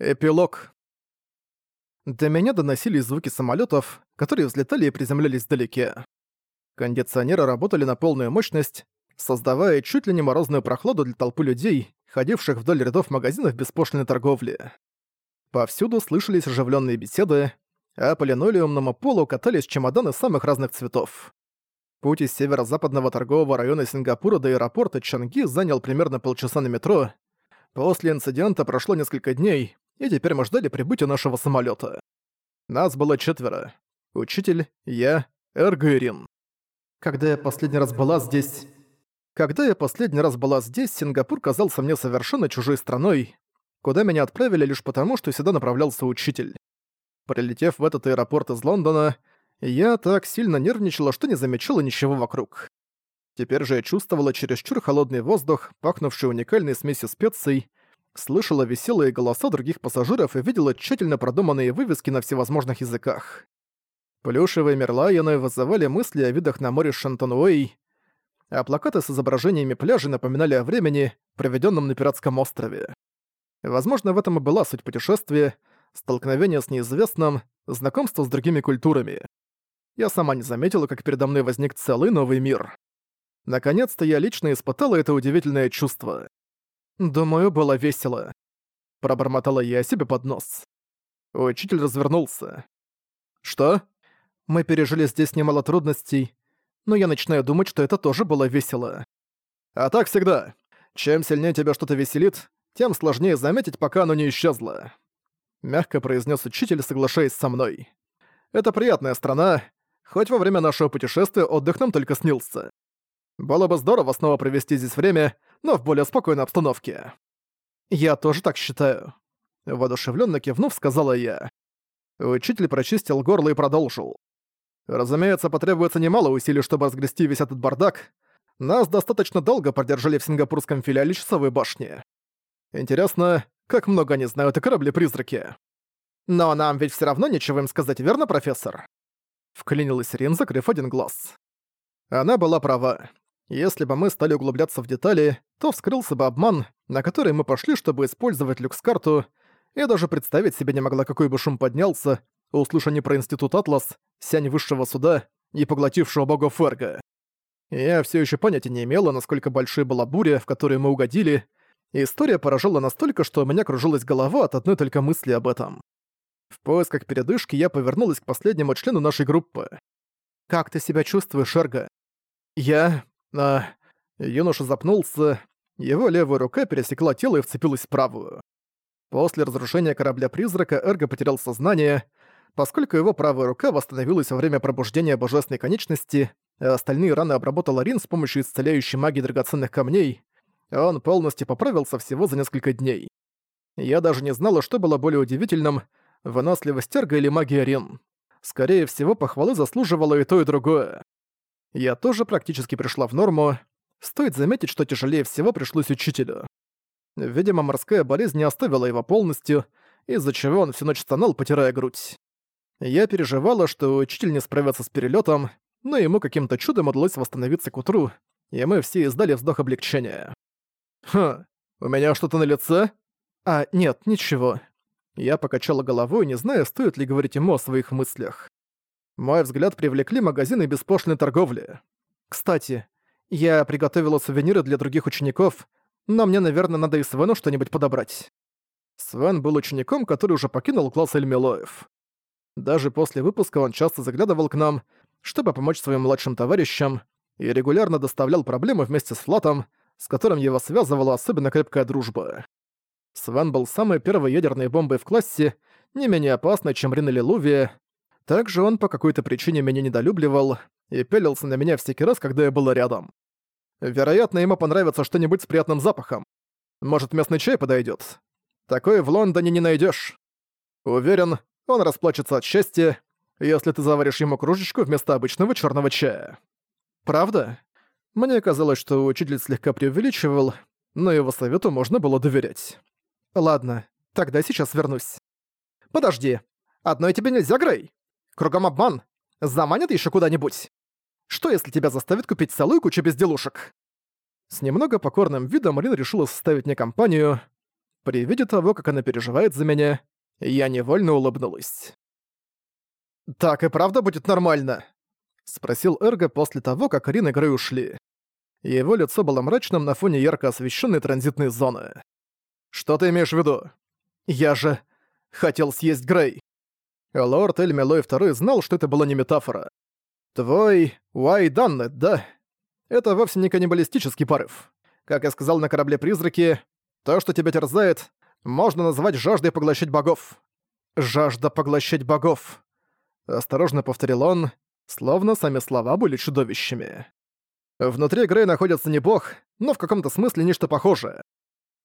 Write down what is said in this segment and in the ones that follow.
Эпилог. До меня доносились звуки самолетов, которые взлетали и приземлялись вдалеке. Кондиционеры работали на полную мощность, создавая чуть ли не морозную прохладу для толпы людей, ходивших вдоль рядов магазинов беспошлиной торговли. Повсюду слышались оживленные беседы, а по линолеумному полу катались чемоданы самых разных цветов. Путь из северо-западного торгового района Сингапура до аэропорта Чанги занял примерно полчаса на метро. После инцидента прошло несколько дней, и теперь мы ждали прибытия нашего самолета. Нас было четверо. Учитель, я, Эрго. Когда я последний раз была здесь... Когда я последний раз была здесь, Сингапур казался мне совершенно чужой страной, куда меня отправили лишь потому, что сюда направлялся учитель. Прилетев в этот аэропорт из Лондона, я так сильно нервничала, что не замечала ничего вокруг. Теперь же я чувствовала чересчур холодный воздух, пахнувший уникальной смесью специй, слышала веселые голоса других пассажиров и видела тщательно продуманные вывески на всевозможных языках. Плюшевые мерлайоны вызывали мысли о видах на море Шантонуэй, а плакаты с изображениями пляжей напоминали о времени, проведенном на пиратском острове. Возможно, в этом и была суть путешествия, столкновение с неизвестным, знакомство с другими культурами. Я сама не заметила, как передо мной возник целый новый мир. Наконец-то я лично испытала это удивительное чувство. «Думаю, было весело», — пробормотала я себе под нос. Учитель развернулся. «Что?» «Мы пережили здесь немало трудностей, но я начинаю думать, что это тоже было весело». «А так всегда. Чем сильнее тебя что-то веселит, тем сложнее заметить, пока оно не исчезло», — мягко произнес учитель, соглашаясь со мной. «Это приятная страна, хоть во время нашего путешествия отдых нам только снился. Было бы здорово снова провести здесь время, но в более спокойной обстановке. Я тоже так считаю. Воодушевленно кивнув, сказала я. Учитель прочистил горло и продолжил. Разумеется, потребуется немало усилий, чтобы разгрести весь этот бардак. Нас достаточно долго продержали в сингапурском филиале часовой башни. Интересно, как много они знают о корабле-призраке. Но нам ведь все равно нечего им сказать, верно, профессор? Вклинилась Рин, закрыв один глаз. Она была права. Если бы мы стали углубляться в детали, то вскрылся бы обман, на который мы пошли, чтобы использовать люкс-карту. Я даже представить себе не могла, какой бы шум поднялся, услышав про Институт Атлас, сянь высшего суда и поглотившего богов Ферга. Я все еще понятия не имела, насколько большой была буря, в которую мы угодили. История поражала настолько, что у меня кружилась голова от одной только мысли об этом. В поисках передышки я повернулась к последнему члену нашей группы. «Как ты себя чувствуешь, Эрго?» «Я... А, юноша запнулся, его левая рука пересекла тело и вцепилась в правую. После разрушения корабля-призрака Эрго потерял сознание, поскольку его правая рука восстановилась во время пробуждения божественной конечности, а остальные раны обработал Арин с помощью исцеляющей магии драгоценных камней, он полностью поправился всего за несколько дней. Я даже не знала, что было более удивительным — выносливость Эрго или магия Арин. Скорее всего, похвалы заслуживало и то, и другое. Я тоже практически пришла в норму. Стоит заметить, что тяжелее всего пришлось учителю. Видимо, морская болезнь не оставила его полностью, из-за чего он всю ночь стонал, потирая грудь. Я переживала, что учитель не справится с перелетом, но ему каким-то чудом удалось восстановиться к утру, и мы все издали вздох облегчения. «Хм, у меня что-то на лице?» «А, нет, ничего». Я покачала головой, не зная, стоит ли говорить ему о своих мыслях. Мой взгляд привлекли магазины беспошлиной торговли. Кстати, я приготовила сувениры для других учеников, но мне, наверное, надо и Свену что-нибудь подобрать. Свен был учеником, который уже покинул класс Эльмилоев. Даже после выпуска он часто заглядывал к нам, чтобы помочь своим младшим товарищам, и регулярно доставлял проблемы вместе с Флатом, с которым его связывала особенно крепкая дружба. Свен был самой первой ядерной бомбой в классе, не менее опасной, чем Рин или Лувия, также он по какой-то причине меня недолюбливал и пялился на меня всякий раз, когда я был рядом. Вероятно, ему понравится что-нибудь с приятным запахом. Может, местный чай подойдет. Такое в Лондоне не найдешь. Уверен, он расплачется от счастья, если ты заваришь ему кружечку вместо обычного черного чая. Правда? Мне казалось, что учитель слегка преувеличивал, но его совету можно было доверять. Ладно, тогда сейчас вернусь. Подожди, одной тебе нельзя, Грей? Кругом обман. Заманят еще куда-нибудь. Что, если тебя заставят купить целую кучу безделушек?» С немного покорным видом Рин решила составить мне компанию. При виде того, как она переживает за меня, я невольно улыбнулась. «Так и правда будет нормально?» — спросил Эрго после того, как Рин и Грей ушли. Его лицо было мрачным на фоне ярко освещенной транзитной зоны. «Что ты имеешь в виду?» «Я же хотел съесть Грей». Лорд Эльмилой II знал, что это была не метафора. «Твой Уай Даннет, да? Это вовсе не каннибалистический порыв. Как я сказал на корабле-призраке, то, что тебя терзает, можно назвать жаждой поглощать богов. Жажда поглощать богов. Осторожно повторил он, словно сами слова были чудовищами. Внутри Грей находится не бог, но в каком-то смысле нечто похожее.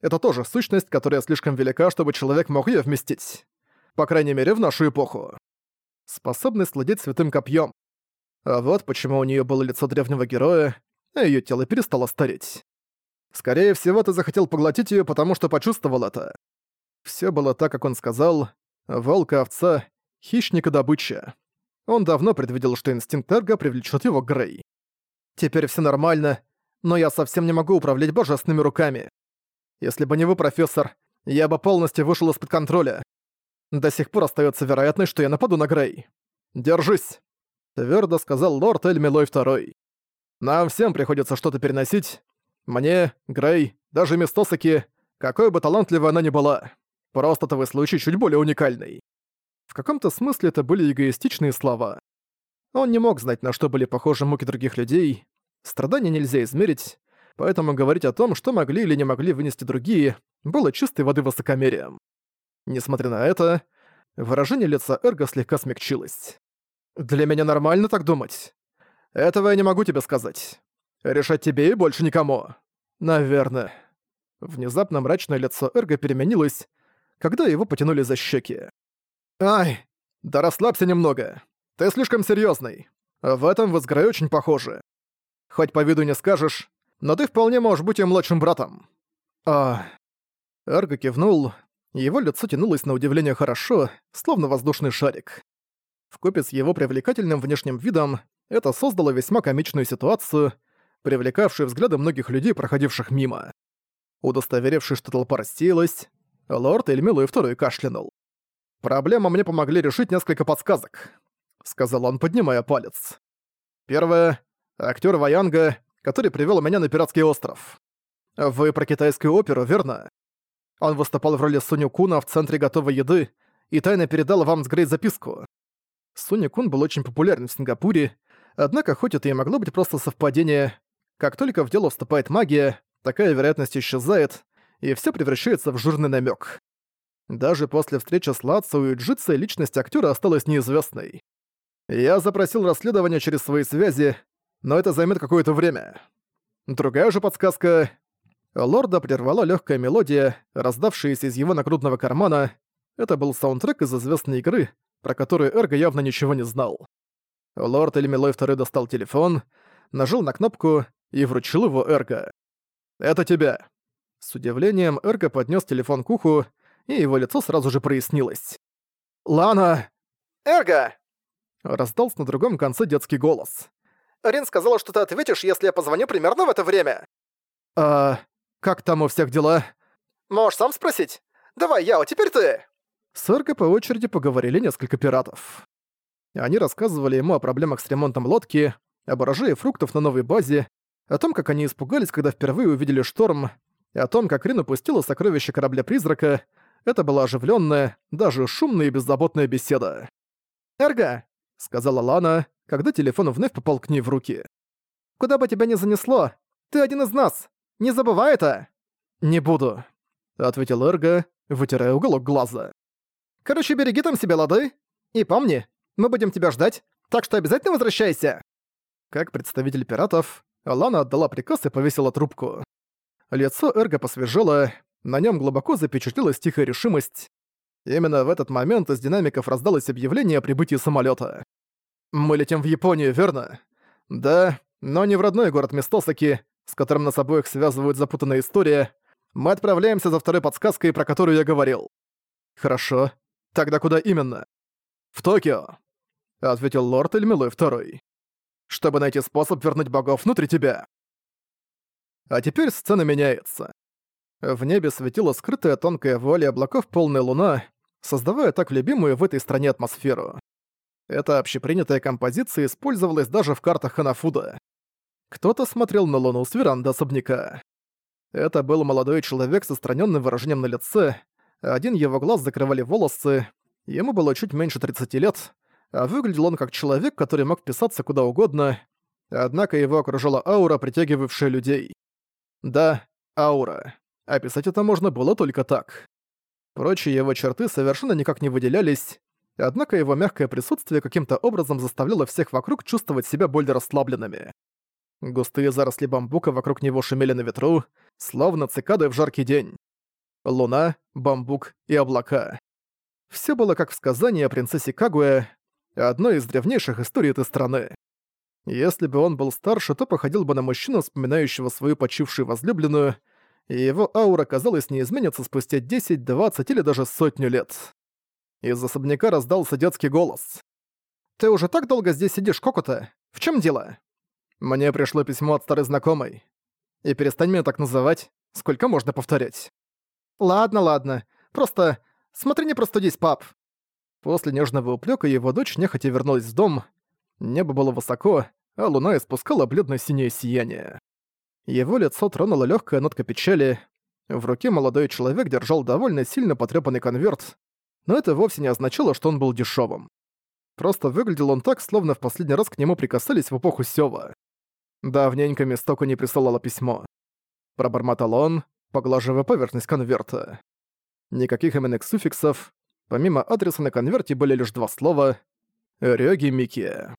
Это тоже сущность, которая слишком велика, чтобы человек мог ее вместить. По крайней мере, в нашу эпоху. Способность владеть святым копьем. А вот почему у нее было лицо древнего героя, а ее тело перестало стареть. Скорее всего, ты захотел поглотить ее, потому что почувствовал это. Все было так, как он сказал. Волк и овца, хищник и добыча. Он давно предвидел, что инстинкт Эрга привлечет его Грей. Теперь все нормально, но я совсем не могу управлять божественными руками. Если бы не вы, профессор, я бы полностью вышел из-под контроля. До сих пор остается вероятность, что я нападу на Грей. Держись, твердо сказал лорд Эльмилой II. Нам всем приходится что-то переносить. Мне, Грей, даже Мистосаки, какой бы талантливой она ни была. Просто твой случай чуть более уникальный. В каком-то смысле это были эгоистичные слова. Он не мог знать, на что были похожи муки других людей. Страдания нельзя измерить, поэтому говорить о том, что могли или не могли вынести другие, было чистой воды высокомерием. Несмотря на это, выражение лица Эрго слегка смягчилось. «Для меня нормально так думать. Этого я не могу тебе сказать. Решать тебе и больше никому. Наверное». Внезапно мрачное лицо Эрго переменилось, когда его потянули за щеки. «Ай, да расслабься немного. Ты слишком серьезный. В этом вы с Грей очень похожи. Хоть по виду не скажешь, но ты вполне можешь быть ее младшим братом. А... Эрго кивнул. Его лицо тянулось на удивление хорошо, словно воздушный шарик. Вкупе с его привлекательным внешним видом это создало весьма комичную ситуацию, привлекавшую взгляды многих людей, проходивших мимо. Удостоверившись, что толпа рассеялась, лорд Эльмилуй второй кашлянул. Проблема мне помогли решить несколько подсказок сказал он, поднимая палец. Первое — актер Ваянга, который привел меня на пиратский остров. Вы про китайскую оперу, верно? Он выступал в роли Суню Куна в центре готовой еды и тайно передал вам с Грей записку. Суню Кун был очень популярен в Сингапуре, однако хоть это и могло быть просто совпадение, как только в дело вступает магия, такая вероятность исчезает, и все превращается в жирный намек. Даже после встречи с Лацу и Джитсо личность актера осталась неизвестной. Я запросил расследование через свои связи, но это займет какое-то время. Другая же подсказка. Лорда прервала легкая мелодия, раздавшаяся из его нагрудного кармана. Это был саундтрек из известной игры, про которую Эрго явно ничего не знал. Лорд Эльмилой II достал телефон, нажал на кнопку и вручил его Эрго. «Это тебя». С удивлением Эрго поднес телефон к уху, и его лицо сразу же прояснилось. «Лана!» «Эрго!» Раздался на другом конце детский голос. «Рин сказала, что ты ответишь, если я позвоню примерно в это время». «А... как там у всех дела?» «Можешь сам спросить? Давай, Яо, теперь ты!» С Эрго по очереди поговорили несколько пиратов. Они рассказывали ему о проблемах с ремонтом лодки, об урожае фруктов на новой базе, о том, как они испугались, когда впервые увидели шторм, и о том, как Рин упустила сокровище корабля-призрака. Это была оживленная, даже шумная и беззаботная беседа. «Эрго, — сказала Лана, когда телефон вновь попал к ней в руки. «Куда бы тебя ни занесло, ты один из нас! Не забывай это!» «Не буду», — ответил Эрго, вытирая уголок глаза. «Короче, береги там себя, лады? И помни, мы будем тебя ждать, так что обязательно возвращайся!» Как представитель пиратов, Лана отдала приказ и повесила трубку. Лицо Эрго посвежело, на нем глубоко запечатлелась тихая решимость. Именно в этот момент из динамиков раздалось объявление о прибытии самолета. «Мы летим в Японию, верно?» «Да, но не в родной город Мистосаки, с которым нас обоих связывает запутанная история. Мы отправляемся за второй подсказкой, про которую я говорил». «Хорошо. Тогда куда именно?» «В Токио», — ответил лорд Эльмилой второй. «Чтобы найти способ вернуть богов внутрь тебя». А теперь сцена меняется. В небе светила скрытая тонкая вуаль облаков полная луна, создавая так любимую в этой стране атмосферу. Эта общепринятая композиция использовалась даже в картах Ханафуда. Кто-то смотрел на луну с веранды особняка. Это был молодой человек с отстраненным выражением на лице, один его глаз закрывали волосы, ему было чуть меньше 30 лет, а выглядел он как человек, который мог писаться куда угодно, однако его окружала аура, притягивавшая людей. Да, аура. Описать это можно было только так. Прочие его черты совершенно никак не выделялись, однако его мягкое присутствие каким-то образом заставляло всех вокруг чувствовать себя более расслабленными. Густые заросли бамбука вокруг него шумели на ветру, словно цикады в жаркий день. Луна, бамбук и облака. Все было как в сказании о принцессе Кагуэ, одной из древнейших историй этой страны. Если бы он был старше, то походил бы на мужчину, вспоминающего свою почившую возлюбленную, и его аура, казалось, не изменится спустя 10, 20 или даже сотню лет. Из особняка раздался детский голос. «Ты уже так долго здесь сидишь, Кокота? В чем дело?» «Мне пришло письмо от старой знакомой. И перестань меня так называть. Сколько можно повторять?» «Ладно, ладно. Просто смотри, не простудись, пап». После нежного упрека его дочь нехотя вернулась в дом. Небо было высоко, а луна испускала бледно-синее сияние. Его лицо тронула легкая нотка печали. В руке молодой человек держал довольно сильно потрепанный конверт, но это вовсе не означало, что он был дешевым. Просто выглядел он так, словно в последний раз к нему прикасались в эпоху Сёва. Давненько Мистоку не присылала письмо. Пробормотал он, поглаживая поверхность конверта. Никаких именных суффиксов. Помимо адреса на конверте были лишь два слова «Рёги Микия».